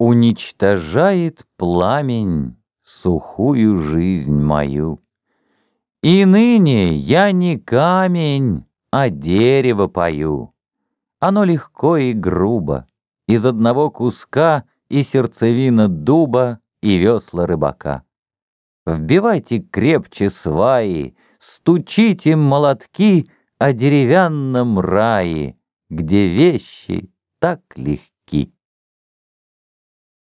Уничтожает пламень сухую жизнь мою. И ныне я не камень, а дерево пою. Оно легко и грубо, из одного куска и сердцевина дуба, и весла рыбака. Вбивайте крепче сваи, стучите молотки о деревянном рае, где вещи так легки.